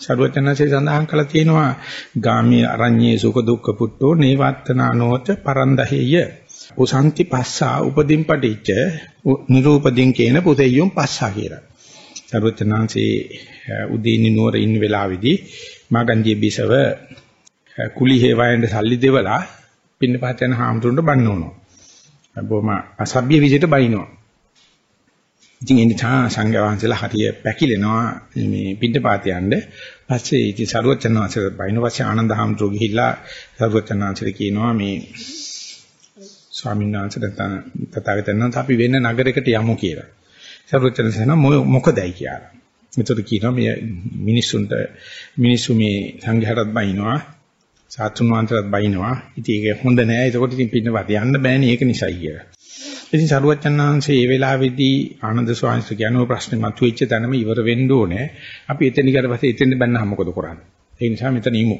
සරුවචනසේ සඳහන් කළා තියෙනවා ගාමී අරඤ්ඤේ සුඛ දුක්ඛ පුට්ටෝ නේවත්තනානෝච පරන්දහෙය උසන්ති පස්සා උපදීන් පටිච්ච නිරූපදීන් කියන පුතෙයුම් පස්සා කියලා. සරුවචනන්සේ උදීනි නුවර ඉන්න වෙලාවේදී මාගන්ජී බිසව කුලි හේවයන්ට සල්ලි දෙවලා පින්නපාත යන හාමුදුරන්ට බන්න උනවා. බොහොම අසභ්‍ය විදිහට බයිනවා. ඉතින් ඒ නිසා සංඝයා වහන්සේලා හරිය පැකිලෙනවා මේ පින්නපාත යන්න. පස්සේ ඉතින් සරුවචනාංශය බයින පස්සේ ආනන්ද හාමුදුරුවෝ ගිහිල්ලා සරුවචනාංශට කියනවා මේ ස්වාමීන් වහන්සේ නැත්නම් තථාගතයන් වහන්සේ අපි වෙන නගරයකට යමු කියලා. සරුවචනාංශය මොකදයි කියලා. මෙතකොට කියනවා මේ මිනිස්සුන්ට මිනිස්සු මේ සංඝයාටත් බයිනවා සාතුන් වහන්සේලාත් බයිනවා. ඉතින් ඒක හොඳ නෑ. ඒකකොට ඉතින් පින්නපත යන්න බෑනේ ඒක නිසයි කියලා. ඉතින් සරුවච්චන් වහන්සේ මේ වෙලාවේදී ආනන්ද ස්වාමීන් වහන්සේ කියනවා ප්‍රශ්නේ මතුවෙච්ච තැනම ඉවර වෙන්න ඕනේ. අපි එතන ඊට පස්සේ එතෙන් බැන්නා මොකද කරන්නේ? ඒ නිසා මෙතන ඉමු.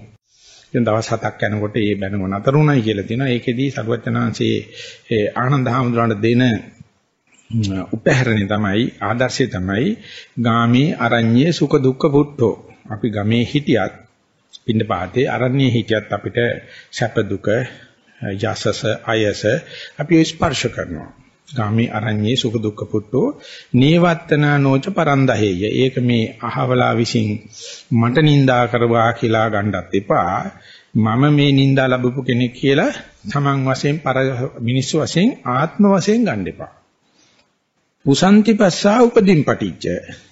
ඉතින් දවස් හතක් යනකොට මේ බැනම නතර උනායි කියලා තියෙනවා. ඒකෙදී සරුවච්චන් වහන්සේ ආනන්ද හාමුදුරන්ට දෙන උපහැරණේ තමයි ආදර්ශය තමයි ගාමී අරඤ්ඤේ සුඛ දුක්ඛ පුට්ඨෝ. අපි ගමේ හිටියත් පින්න පාතේ අරණ්‍යයේ හිටියත් අපිට සැප දුක යසස අයස අපි ස්පර්ශ කරනවා. ගාමී අරඤ්ඤේ සුඛ දුක්ඛ පුට්ටෝ නේවත්තනා නොච පරන්දහෙය. ඒක මේ අහවලා විසින් මට නිඳා කරවා කියලා ගන්නත් එපා. මම මේ නිඳා ලැබපු කෙනෙක් කියලා තමන් වශයෙන් පර මිනිස්සු වශයෙන් ආත්ම වශයෙන් ගන්න එපා. උසන්ති පස්සා උපදීන් පටිච්ච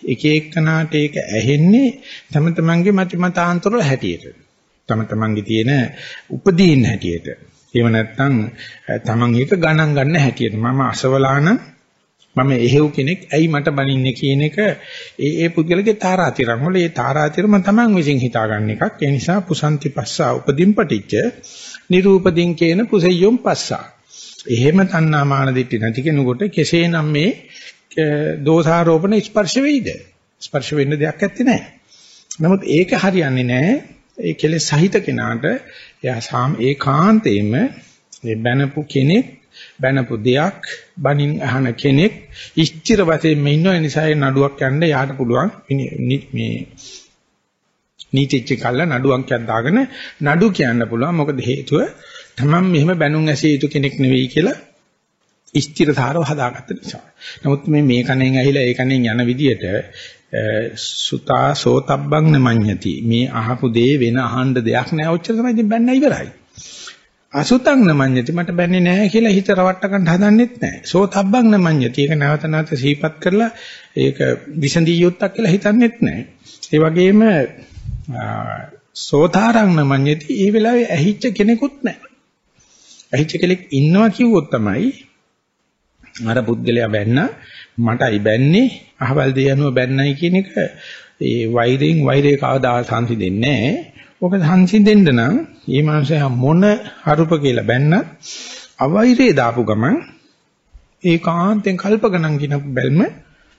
එක එක්කනාට ඒක ඇහෙන්නේ තම තමන්ගේ මත මතාන්තර හැටියට තම තමන්ගේ තියෙන උපදීන් හැටියට එහෙම නැත්නම් තමන් ඒක ගණන් ගන්න හැටියට මම අසවලාන මම එහෙව් කෙනෙක් ඇයි මට බනින්නේ කියන එක ඒ ඒ පුද්ගලගේ තාරාතිරම් වල ඒ තාරාතිරම තමන් විසින් හිතාගන්න එකක් ඒ නිසා පුසන්ති පස්සා උපදීන් පටිච්ච නිරූපදීන් කියන පුසෙය්‍යොම් පස්සා එහෙම තණ්හා මාන දිට්ඨි නැති කෙනෙකුට කෙසේනම් මේ දෝෂාරෝපණ ස්පර්ශ වෙයිද? ස්පර්ශ වෙන්න දෙයක් ඇත්තේ නැහැ. නමුත් ඒක හරියන්නේ නැහැ. ඒ කෙලෙස් සහිත කෙනාට එයා සාම ඒකාන්තයෙන්ම මේ බැනපු කෙනෙක් බැනපු දෙයක් බනින් අහන කෙනෙක් ඉස්තිර වශයෙන් මේ ඉන්න නිසා ඒ නඩුවක් යන්න යාට පුළුවන් මේ නීතිච්ච කල්ල නඩුවක් දාගෙන නඩු කියන්න පුළුවන් මොකද හේතුව තමන් මෙහෙම බැනුම් ඇසිය යුතු කෙනෙක් නෙවෙයි කියලා ස්ථිරතාවව හදාගත්ත නිසා. නමුත් මේ මේ කණෙන් ඇහිලා ඒ කණෙන් යන විදියට සුතා සෝතබ්බං නමඤ්ඤති. මේ අහපු දේ වෙන අහන්න දෙයක් නෑ. ඔච්චර තමයි ඉතින් බැන්න ඉවරයි. අසුතං නමඤ්ඤති මට බැන්නේ නෑ කියලා හිත රවට්ට ගන්න හදන්නෙත් නෑ. සෝතබ්බං නමඤ්ඤති. ඒක නැවත නැවත සිහිපත් කරලා ඒක විසඳිය යුත්තක් කියලා හිතන්නෙත් නෑ. ඒ වගේම සෝතාරං නමඤ්ඤති. ඒ වෙලාවේ ඇහිච්ච කෙනෙකුත් නෑ. ඇහිච්ච කෙනෙක් ඉන්නවා කිව්වොත් තමයි අර පුද්ගලයා බැන්න මටයි බැන්නේ අහවල් දෙයනුව බැන්නයි කියන එක ඒ වෛරයෙන් වෛරය කවදා සංසිඳෙන්නේ නැහැ. ඔක සංසිඳෙන්න නම් මේ මනුස්සයා මොන හරුප කියලා බැන්න අවෛරේ දාපු ගමන් ඒකාන්තෙන් කල්ප ගණන් කියන බැල්ම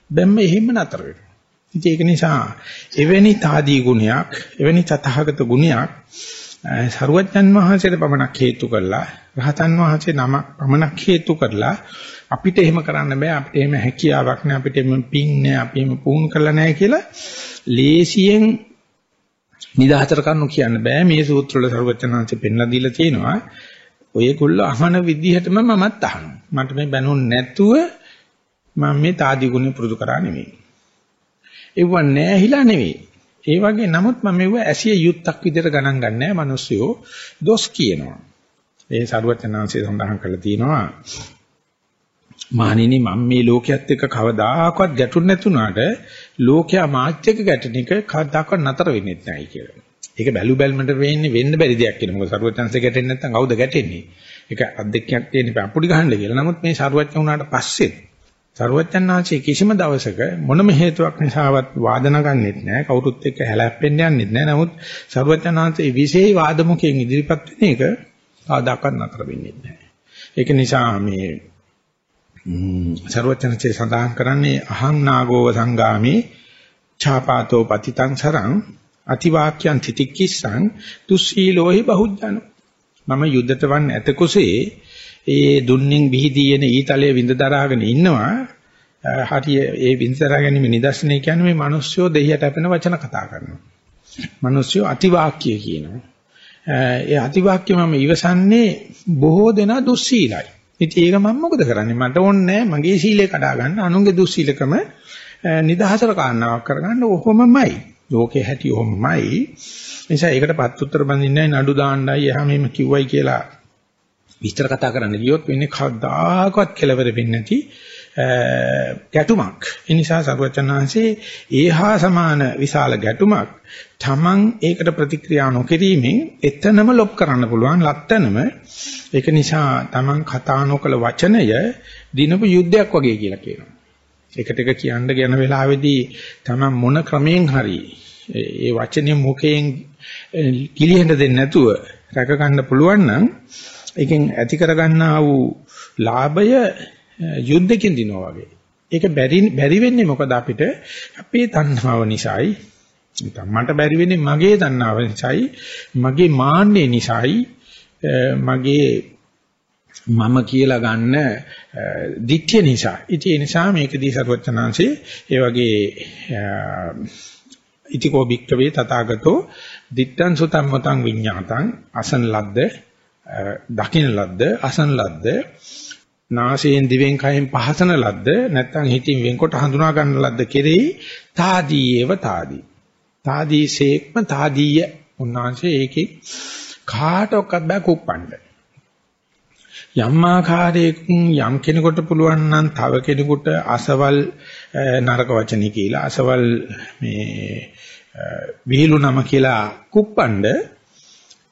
බැම්ම එහෙම නතර වෙනවා. ඉතින් ඒක නිසා එවැනි తాදී ගුණයක් එවැනි තථාගත ගුණයක් සරුවච්චන් වහන්සේට පමණක් හේතු කරලා රහතන් වහන්සේ නමක් පමණක් හේතු කරලා අපිට එහෙම කරන්න බෑ අපිට එහෙම හැකියාවක් නෑ අපිට එහෙම පිං නෑ අපි එහෙම පුහුණු කරලා නෑ කියලා ලේසියෙන් නිදාතර කරනු කියන්න බෑ. මේ සූත්‍ර වල සර්වචනාංශ පෙන්ලා දීලා තියෙනවා. ඔයගොල්ලෝ අහන විදිහටම මමත් අහනවා. මට මේ බැනුන් නැතුව මම මේ තාදි ගුණ පුරුදු කරා නෙමෙයි. ඒව නෑහිලා නෙවෙයි ඒ වගේ නමුත් මම මේව ඇසිය යුත්තක් විදිහට ගණන් ගන්නෑ මිනිස්සුયો දොස් කියනවා. ඒ සරුවචනාංශය සඳහන් කරලා තියෙනවා. මහණෙනි මම මේ ලෝකයේත් එක්ක කවදාකවත් ගැටුන් නැතුණාට ලෝකයා මාත් එක්ක ගැටෙන එක කවදාකවත් නතර වෙන්නේ නැහැ කියලා. ඒක බැලු බැලමට වෙන්නේ වෙන්න බැරි දෙයක් කියලා. මොකද සරුවචන්සේ ගැටෙන්නේ නැත්නම් කවුද ගැටෙන්නේ? ඒක අද්දෙක්යක් තියෙන අපුඩි ගහන්න කියලා. නමුත් මේ සරුවචන් වුණාට පස්සේ සරුවචන්නාංශයේ කිසිම දවසක මොනම හේතුවක් නිසාවත් වාදන ගන්නෙත් නැහැ. කවුරුත් එක්ක හැලැප්පෙන්න යන්නෙත් නැහැ. නමුත් සරුවචන්නාංශයේ විශේෂ වාදමුකයෙන් ඉදිරිපත් වෙන එක කවදාකවත් නතර වෙන්නේ නැහැ. ඒක නිසා මේ සර්වචනචේ සඳහන් කරන්නේ අහං නාගෝව සංගාමේ ඡාපාතෝ පතිතං සරං අතිවාක්‍යං තිතික්කිස්සං තුස්සීලෝහි බහුජනෝ මම යුද්ධට වන් ඇත කුසේ ඒ දුන්නින් බිහිදීන ඊතලයේ විඳ දරාගෙන ඉන්නවා. හරිය ඒ විඳ දරා ගැනීම නිදර්ශනය කියන්නේ මේ මිනිස්සු දෙහියට අපෙන වචන කතා කරනවා. මිනිස්සු අතිවාක්‍ය කියනවා. ඒ අතිවාක්‍ය මම ඉවසන්නේ බොහෝ දෙනා දුස්සීලයි. ඉතින් ඒක මම මොකද කරන්නේ? මට ඕනේ මගේ සීලය කඩා ගන්න අනුන්ගේ දුස්සීලකම නිදහසට කාරණාවක් කරගන්න ඔහොමමයි. ලෝකේ හැටි ඔහොමමයි. නිසා ඒකට පත් උත්තර බඳින්නයි නඩු දාන්නයි එහා මෙහෙම කිව්වයි කියලා විස්තර කතා කරන්න ගියොත් වෙන්නේ කවදාකවත් කෙලවර වෙන්නේ නැති ගැටුමක්. ඒ නිසා සරුවචනාංශේ ඒහා සමාන විශාල ගැටුමක් Taman ඒකට ප්‍රතික්‍රියා නොකිරීමෙන් එතනම ලොප් කරන්න පුළුවන් ලැත්තනම ඒක නිසා Taman කතා නොකල වචනය දිනපු යුද්ධයක් වගේ කියලා කියනවා. එකට එක කියන්න යන වෙලාවේදී Taman මොන ක්‍රමයෙන් හරි ඒ වචනේ මුඛයෙන් කිලිහෙන්න දෙන්නේ නැතුව රැක ගන්න පුළුවන් නම් ඒකෙන් ඇති කරගන්නා වූ ලාභය යුද්ධකින් දිනවා වගේ. ඒක බැරි බැරි වෙන්නේ මොකද අපිට අපේ තණ්හාව නිසායි. මට බැරි වෙන්නේ මගේ තණ්හාව නිසායි, මගේ මාන්නේ නිසායි, මගේ මම කියලා ගන්න දික්්‍ය නිසා. ඉතින් ඒ නිසා මේකදී සරුවචනාංශේ ඒ වගේ ඉතිකෝ භික්කවේ තථාගතෝ දිත්තං සුතං මතං විඤ්ඤාතං අසන ලද්ද දකින්න ලද්ද අසන ලද්ද නාසයෙන් දිවෙන් කයෙන් පහසන ලද්ද නැත්නම් හිතින් වෙන්කොට හඳුනා ගන්න ලද්ද කෙරෙහි තාදීයව තාදී. තාදීසේක්ම තාදීය. උන්වහන්සේ ඒකේ කාටවත් බෑ කුප්පන්න යම් ආකාරයකින් යම් කෙනෙකුට පුළුවන් නම් තව කෙනෙකුට අසවල් නරක වචනේ කියලා අසවල් මේ විහිළු නම කියලා කුප්පණ්ඩ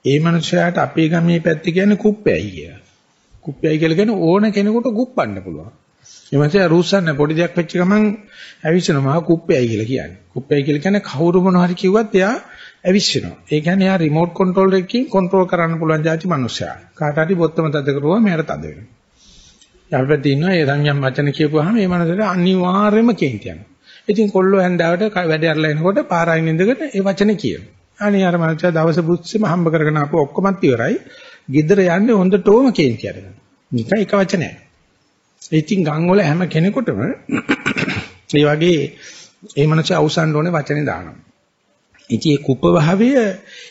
ඒ මනුස්සයාට අපේ ගමේ පැත්තේ කියන්නේ කුප්පැයි කියලා. කුප්පැයි කියලා කියන්නේ ඕන කෙනෙකුට කුප්පන්න පුළුවන්. ඒ මනුස්සයා රුස්සන්නේ පොඩි දෙයක් වෙච්ච ගමන් ඇවිස්සෙනවා කුප්පැයි කියලා කියන්නේ. කුප්පැයි කියලා කියන්නේ කවුරු මොනවා හරි කිව්වත් එයා ඇවිස්සෙනවා. ඒ කියන්නේ එයා රිමෝට් කන්ට්‍රෝල් එකකින් කන්ට්‍රෝල් කරන්න පුළුවන් જાති මනුස්සයා. කාට හරි බොත්තම තද කරුවා මෙයාට තද වෙනවා. යහපැත්තේ ඉන්නවා ඒ සංයම් වචන කියපුවාම මේ මනසට අනිවාර්යයෙන්ම කේන්ති යනවා. ඉතින් කොල්ලෝ හැන්දාවට වැඩ අරලා එනකොට පාරායින් ඉඳගෙන ඒ වචනේ කියනවා. අනේ අර මනුස්සයා දවස පුස්සෙම හම්බ කරගෙන ආපු ඔක්කොමත් ඉවරයි. ගෙදර යන්නේ හොඳටම කේන්ති අරගෙන. නිකන් එක වචනයක්. ඉතින් ගම් වල හැම කෙනෙකුටම මේ වගේ ඒ මනුස්සයා අවසන් ඕනේ වචනේ දානවා. ඉතින් ඒ කුප්ප භාවය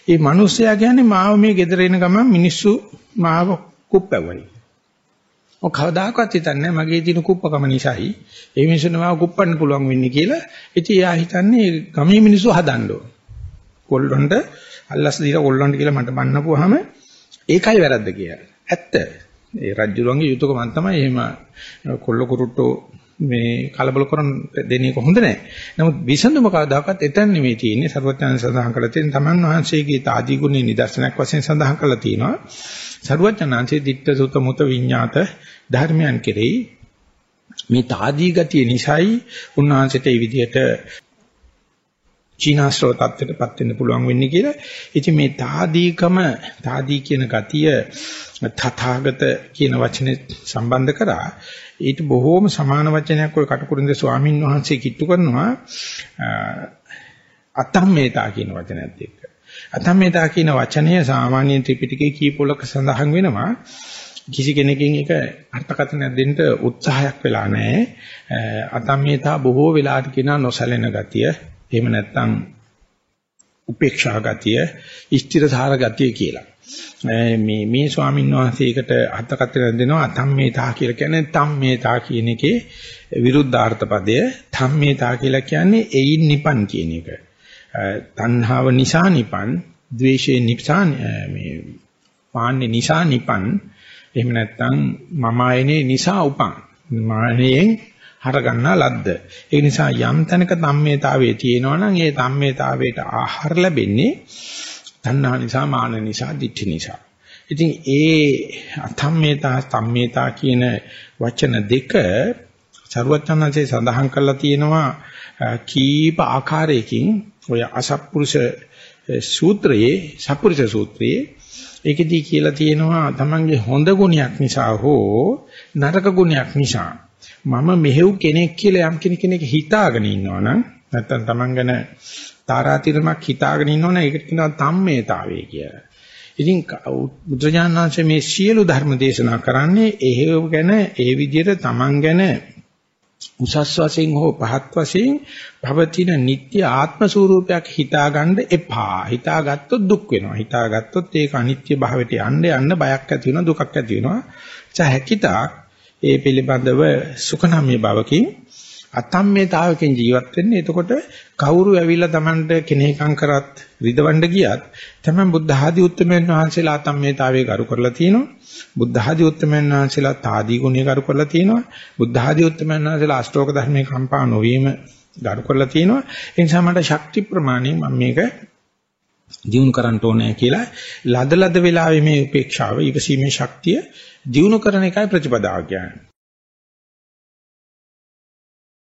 ඒ මිනිස්සයා කියන්නේ මාව මේ ගෙදර එන ගමන් මිනිස්සු මාව කුප්පවයි. ඔය කවදාකවත් හිතන්නේ මගේ තියෙන කුප්පකම නිසායි ඒ මිනිස්සුන්ව මාව කුප්පන්න පුළුවන් වෙන්නේ කියලා. ඉතින් එයා හිතන්නේ ගමේ මිනිස්සු හදන්න ඕන. කොල්ලොන්ට අල්ලස් දීලා කොල්ලොන්ට කියලා මට බන්නපුවාම ඒකයි වැරද්ද කියලා. ඇත්ත. ඒ රජුරුවන්ගේ යුතුයකම තමයි එහෙම කොල්ල කුරුට්ටෝ මේ කලබල කරන දෙන්නේ කොහොඳ නැහැ. නමුත් විසඳුම කවදාකවත් එතන නෙමෙයි තියෙන්නේ. සර්වඥයන් සඳහන් කළ තියෙන තමන් වහන්සේගේ තාදී ගුණේ නිදර්ශනයක් වශයෙන් සඳහන් කරලා තියෙනවා. සර්වඥාන්සේ ditta sutta muta විඤ්ඤාත ධර්මයන් කෙරෙහි මේ තාදී ගතිය නිසායි උන්වහන්සේට මේ විදිහට චීනාශ්‍රව තත්ත්වයටපත් වෙන්න පුළුවන් වෙන්නේ කියලා. ඉතින් මේ තාදීකම තාදී කියන ගතිය තථාගත කියන වචනේ සම්බන්ධ කරා ඊට බොහෝම සමාන වචනයක් ඔය කටුකුරුන්ද ස්වාමින් වහන්සේ කිට්ටු කරනවා අතම්මේතා කියන වචනයත් එක්ක. අතම්මේතා කියන වචනය සාමාන්‍ය ත්‍රිපිටකයේ කීපොලක සඳහන් වෙනවා. කිසි කෙනකින් ඒක අර්ථකථනයක් දෙන්න උත්සාහයක් වෙලා නැහැ. අතම්මේතා බොහෝ වෙලාට කියන නොසැලෙන ගතිය, එහෙම නැත්නම් උපේක්ෂා ගතිය, ස්ථිරධාර ගතිය කියලා. මේ මේ ස්වාමීන් වහන්සේකට අර්ථකථන දෙනවා අතම්මේතා කියලා කියන්නේ තම්මේතා කියන එකේ විරුද්ධාර්ථ පදය. තම්මේතා කියලා කියන්නේ එයින් නිපන් කියන එක. තණ්හාව නිසා නිපන්, ද්වේෂේ නිසා මේ පාන්නේ නිසා නිපන් එහෙම නැත්නම් මම ආයනේ නිසා උපන්. මානෙන් හරගන්නා ලද්ද. ඒ නිසා යම් තැනක තම්මේතාවයේ තියෙනවා නම් ඒ තම්මේතාවයට ආහාර ලැබෙන්නේ තණ්හා නිසා, මාන නිසා, ditthi නිසා. ඉතින් ඒ අතම්මේතා සම්මේතා කියන වචන දෙක සරුවචනanse සඳහන් කරලා තියෙනවා කීප ආකාරයකින් ඔය අසත්පුරුෂ සූත්‍රයේ සත්පුරුෂ සූත්‍රයේ ඒකෙදී කියලා තියෙනවා තමන්ගේ හොඳ ගුණයක් නිසා හෝ නරක ගුණයක් නිසා මම මෙහෙව් කෙනෙක් කියලා යම් කෙනෙක් හිතාගෙන ඉන්නවනම් නැත්තම් Taman ගැන තාරාතිරමක් හිතාගෙන ඉන්නවනම් ඒකට කියනවා තම්මේතාවය කියලා. ඉතින් බුදුජානනාංශ මේ සියලු ධර්ම දේශනා කරන්නේ එහෙව ගැන ඒ විදිහට Taman ගැන උසස් වශයෙන් හෝ පහත් වශයෙන් භවතින නිත්‍ය ආත්ම ස්වરૂපයක් හිතාගන්න එපා. හිතාගත්තොත් දුක් වෙනවා. හිතාගත්තොත් ඒක අනිත්‍ය භාවයට යන්න යන්න බයක් ඇති වෙනවා, දුකක් ඇති වෙනවා. ඒ නිසා හැකිතාක් ඒ පිළිබඳව සුඛනම්‍ය භවකින් අතම්මේතාවකින් ජීවත් වෙන්නේ. එතකොට කවුරු ඇවිල්ලා Tamanට කෙනෙක්ම් කරත් රිදවන්න ගියත් තමයි බුද්ධ ආදී උත්තමයන් වහන්සේලා අතම්මේතාවයේ කරු කරලා තියෙනවා. බුද්ධ ආදී උත්තමයන් වහන්සේලා තාදී ගුණය කරු කරලා තියෙනවා. බුද්ධ ආදී උත්තමයන් වහන්සේලා අෂ්ටෝක ධර්මයේ කම්පා නොවීම කරු කරලා තියෙනවා. ඒ නිසා මට ශක්ති ප්‍රමාණය මම මේක දිනු කරන්න ඕනේ කියලා ලද ලද වෙලාවේ මේ උපේක්ෂාව ඉවසීමේ ශක්තිය දිනු කරන එකයි ප්‍රතිපදාව කියන්නේ.